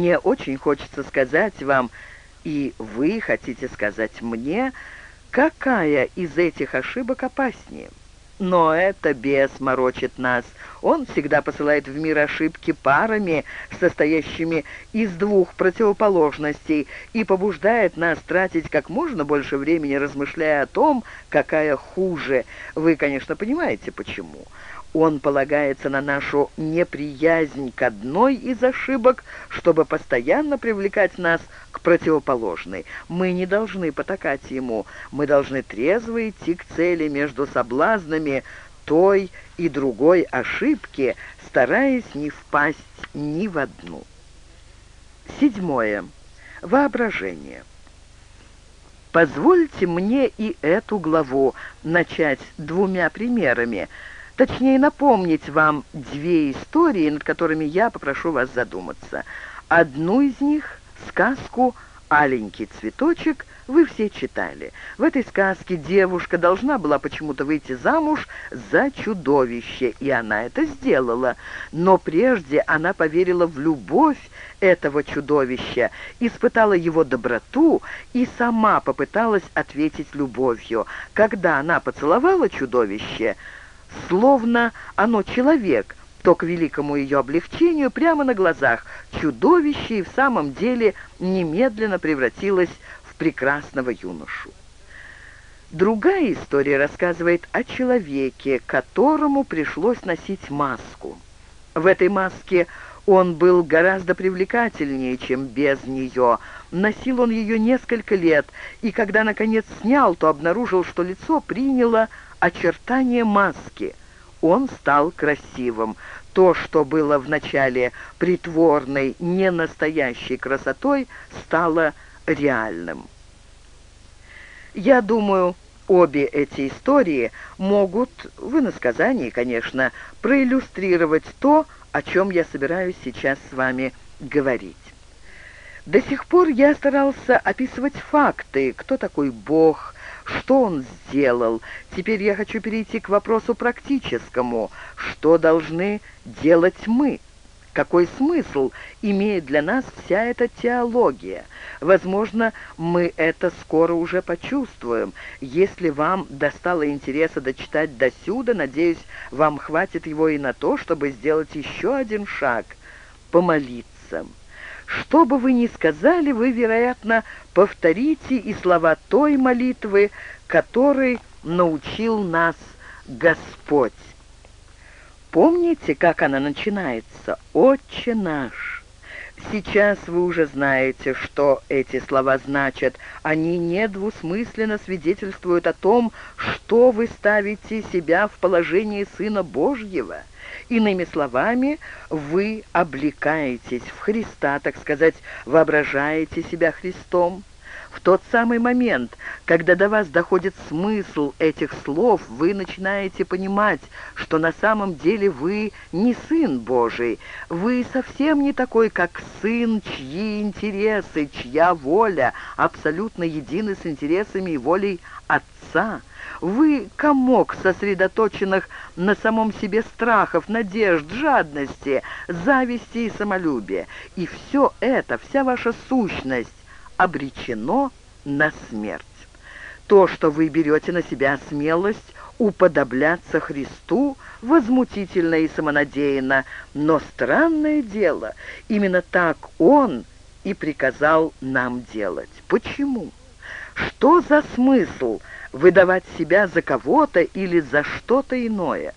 Мне очень хочется сказать вам, и вы хотите сказать мне, какая из этих ошибок опаснее. Но это бес морочит нас. Он всегда посылает в мир ошибки парами, состоящими из двух противоположностей, и побуждает нас тратить как можно больше времени, размышляя о том, какая хуже. Вы, конечно, понимаете, почему. Он полагается на нашу неприязнь к одной из ошибок, чтобы постоянно привлекать нас к противоположной. Мы не должны потакать ему, мы должны трезво идти к цели между соблазнами той и другой ошибки, стараясь не впасть ни в одну. Седьмое. Воображение. Позвольте мне и эту главу начать двумя примерами – Точнее, напомнить вам две истории, над которыми я попрошу вас задуматься. Одну из них, сказку «Аленький цветочек», вы все читали. В этой сказке девушка должна была почему-то выйти замуж за чудовище, и она это сделала. Но прежде она поверила в любовь этого чудовища, испытала его доброту и сама попыталась ответить любовью. Когда она поцеловала чудовище, словно оно человек, то к великому ее облегчению прямо на глазах чудовище и в самом деле немедленно превратилось в прекрасного юношу. Другая история рассказывает о человеке, которому пришлось носить маску. В этой маске он был гораздо привлекательнее, чем без нее. Носил он ее несколько лет, и когда, наконец, снял, то обнаружил, что лицо приняло очертания маски. Он стал красивым. То, что было вначале притворной, ненастоящей красотой, стало реальным. Я думаю, обе эти истории могут, в иносказании, конечно, проиллюстрировать то, о чем я собираюсь сейчас с вами говорить. До сих пор я старался описывать факты, кто такой Бог, что он сделал. Теперь я хочу перейти к вопросу практическому. Что должны делать мы? Какой смысл имеет для нас вся эта теология? Возможно, мы это скоро уже почувствуем. Если вам достало интереса дочитать досюда, надеюсь, вам хватит его и на то, чтобы сделать еще один шаг — помолиться. Что бы вы ни сказали, вы, вероятно, повторите и слова той молитвы, которой научил нас Господь. Помните, как она начинается? «Отче наш». Сейчас вы уже знаете, что эти слова значат. Они недвусмысленно свидетельствуют о том, что вы ставите себя в положении Сына Божьего – Иными словами, вы облекаетесь в Христа, так сказать, воображаете себя Христом. В тот самый момент, когда до вас доходит смысл этих слов, вы начинаете понимать, что на самом деле вы не Сын Божий, вы совсем не такой, как Сын, чьи интересы, чья воля абсолютно едины с интересами и волей Отца. Вы — комок сосредоточенных на самом себе страхов, надежд, жадности, зависти и самолюбия. И все это, вся ваша сущность, обречено на смерть. То, что вы берете на себя смелость уподобляться Христу, возмутительно и самонадеянно, но странное дело, именно так Он и приказал нам делать. Почему? Что за смысл выдавать себя за кого-то или за что-то иное?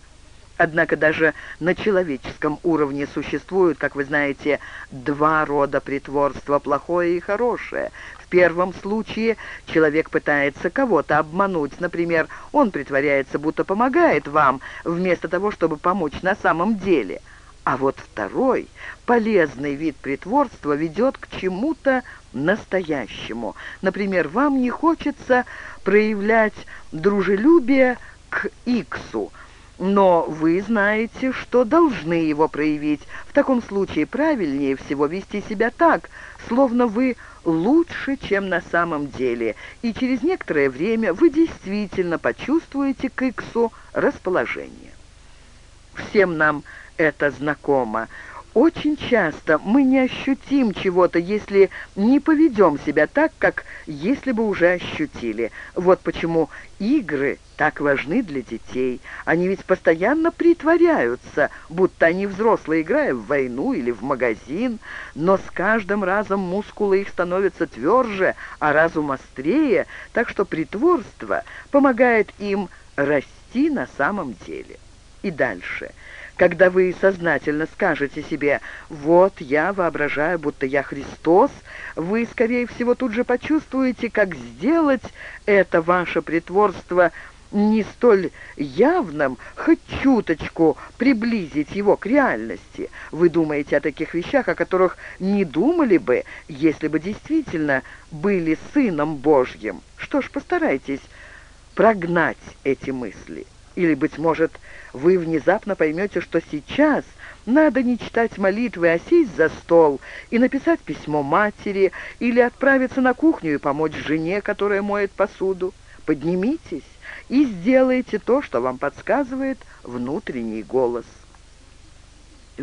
Однако даже на человеческом уровне существуют, как вы знаете, два рода притворства – плохое и хорошее. В первом случае человек пытается кого-то обмануть. Например, он притворяется, будто помогает вам, вместо того, чтобы помочь на самом деле – а вот второй, полезный вид притворства, ведет к чему-то настоящему. Например, вам не хочется проявлять дружелюбие к Иксу, но вы знаете, что должны его проявить. В таком случае правильнее всего вести себя так, словно вы лучше, чем на самом деле, и через некоторое время вы действительно почувствуете к Иксу расположение. Всем нам это знакомо. Очень часто мы не ощутим чего-то, если не поведем себя так, как если бы уже ощутили. Вот почему игры так важны для детей. Они ведь постоянно притворяются, будто они взрослые, играя в войну или в магазин, но с каждым разом мускулы их становятся тверже, а разум острее, так что притворство помогает им расти на самом деле. И дальше – когда вы сознательно скажете себе «Вот я воображаю, будто я Христос», вы, скорее всего, тут же почувствуете, как сделать это ваше притворство не столь явным, хоть чуточку приблизить его к реальности. Вы думаете о таких вещах, о которых не думали бы, если бы действительно были Сыном Божьим. Что ж, постарайтесь прогнать эти мысли. Или, быть может, вы внезапно поймете, что сейчас надо не читать молитвы, а сесть за стол и написать письмо матери или отправиться на кухню и помочь жене, которая моет посуду. Поднимитесь и сделайте то, что вам подсказывает внутренний голос.